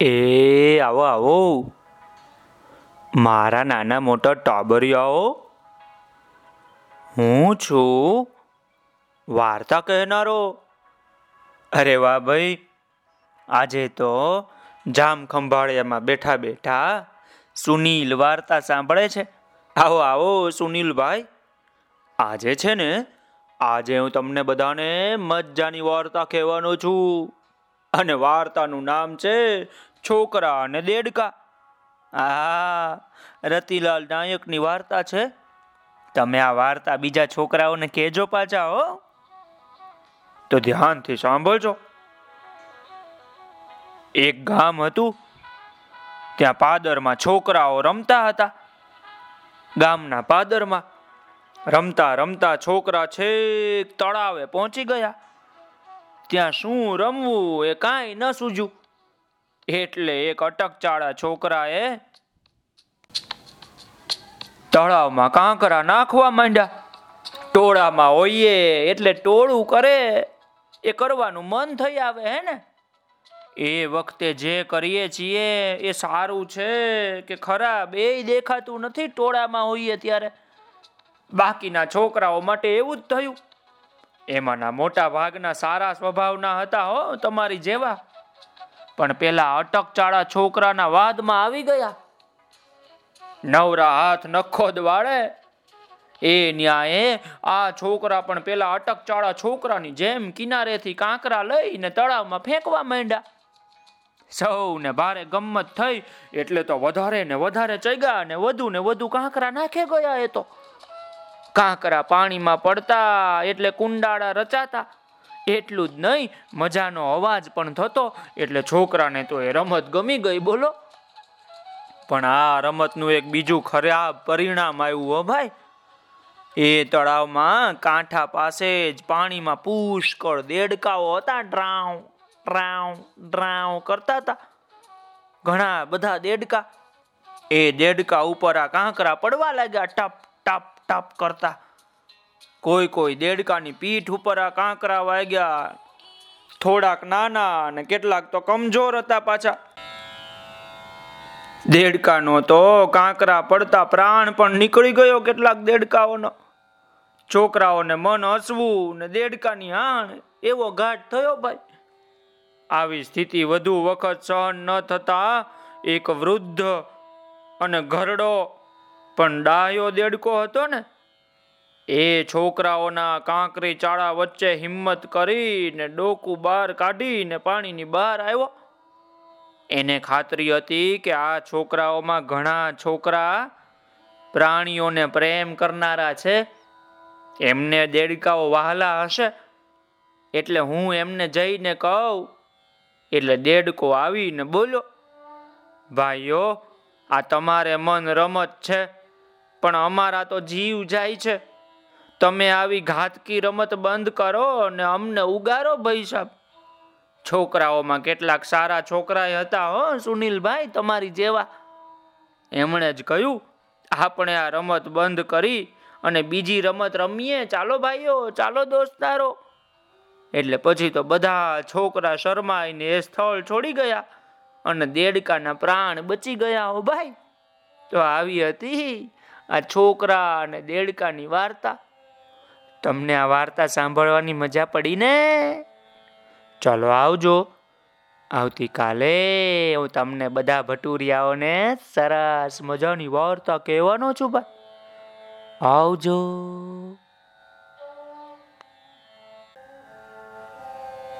એ, આવો આવો. મારા નાના મોટા ટાબરિયાઓ, હું છું વાર્તા કહેનારો. અરે વાહ ભાઈ, આજે તો જામ ખંભાળિયામાં બેઠા બેઠા સુનિલ વાર્તા સાંભળે છે. આવો આવો સુનિલભાઈ આજે છે ને, આજે હું તમને બધાને મજાની વાર્તા કહેવાનો છું. અને વાર્તાનું નામ છે છોકરા અને દેડકા. આ રતિલાલ નાયકની વાર્તા છે. તમે આ વાર્તા બીજા છોકરાઓને કહેજો પાછા, હો. તો ધ્યાનથી સાંભળજો. એક ગામ હતું, ત્યાં પાદરમાં છોકરાઓ રમતા હતા. ગામના પાદરમાં રમતા રમતા છોકરા છેક તળાવે પહોંચી ગયા. ત્યાં શું રમવું એ કાંઈ ન સૂજ્યું. એટલે એક અટકચાળા છોકરાએ તળાવમાં કાંકરા નાખવા માંડ્યા. ટોળામાં હોઈએ એટલે ટોળું કરે, એ કરવાનું મન થઈ આવે હે ને? એ વખતે જે કરીએ છીએ એ સારું છે કે ખરાબ એ દેખાતું નથી ટોળામાં હોઈએ ત્યારે. બાકીના છોકરાઓ માટે એવું જ થયું. એમાંના મોટા ભાગના સારા સ્વભાવના હતા હો તમારી જેવા. પણ પેલા અટકચાળા છોકરાના વાદમાં આવી ગયા. નવરા હાથ નખો વાળે એ ન્યાયે આ છોકરા પણ પેલા અટકચાળા છોકરાની જેમ કિનારેથી કાંકરા લઈને તળાવમાં ફેંકવા માંડ્યા. સૌને ભારે ગમત થઈ. એટલે તો વધારે ને વધારે ચગ્યા અને વધુ ને વધુ કાંકરા નાખે ગયા એ તો. કાંકરા પાણીમાં પડતા, એટલે કુંડાળા રચાતા. એટલું જ નહીં, મજાનો અવાજ પણ થતો, એટલે છોકરાને તો એ રમત ગમી ગઈ, બોલો. પણ આ રમતનું એક બીજું ખરાબ પરિણામ આવ્યું હો ભાઈ. એ તળાવમાં કાંઠા પાસે જ પાણીમાં પુષ્કળ દેડકાઓ હતા, ડ્રાઉ ડ્રાઉ ડ્રાઉ કરતા હતા. ઘણા બધા દેડકા. એ દેડકા ઉપર આ કાંકરા પડવા લાગ્યા, ટપ ટપ ટપ કરતા. કોઈ કોઈ દેડકાની પીઠ ઉપર આ કાંકરા વાગ્યા. થોડાક નાના અને કેટલાક તો કમજોર હતા પાછા. દેડકાનો તો કાંકરા પડતા પ્રાણ પણ નીકળી ગયો કેટલાક દેડકાઓનો. છોકરાઓને મન હસવું ને દેડકાની હાણ એવો ઘાટ થયો ભાઈ. આવી સ્થિતિ વધુ વખત સહન ન થતા એક વૃદ્ધ અને ઘરડો પણ ડાયો દેડકો હતો ને, એ છોકરાઓના કાંકરી ચાળા વચ્ચે હિંમત કરીને ડોકું બહાર કાઢીને પાણીની બહાર આવ્યો. એને ખાતરી હતી કે આ છોકરાઓમાં ઘણા છોકરા પ્રાણીઓને પ્રેમ કરનારા છે. એમને દેડકાઓ વહાલા હશે. એટલે હું એમને જઈને કહું. એટલે દેડકો આવીને બોલો ભાઈઓ, આ તમારે મન રમત છે. પણ અમારા તો જીવ જાય છે. તમે આવી ઘાતકી રમત બંધ કરો અને અમને ઉગારો ભાઈ સાહેબ. છોકરાઓમાં કેટલાક સારા છોકરા હતા, હો, સુનિલભાઈ, તમારી જેવા. એમણે જ કહ્યું, આપણે આ રમત બંધ કરી અને બીજી રમત રમીએ. ચાલો ભાઈઓ, ચાલો દોસ્તારો. એટલે પછી તો બધા છોકરા શરમાઈને એ સ્થળ છોડી ગયા અને દેડકાના પ્રાણ બચી ગયા. હો ભાઈ, તો આવી હતી? આ છોકરા અને દેડકાની વાર્તા. તમને આ વાર્તા સાંભળવાની મજા પડી ને? ચાલો આવજો. આવતીકાલે હું તમને બધા ભટુરિયાઓને સરસ મજાની વાર્તા કહેવાનો છું ભાઈ. આવજો.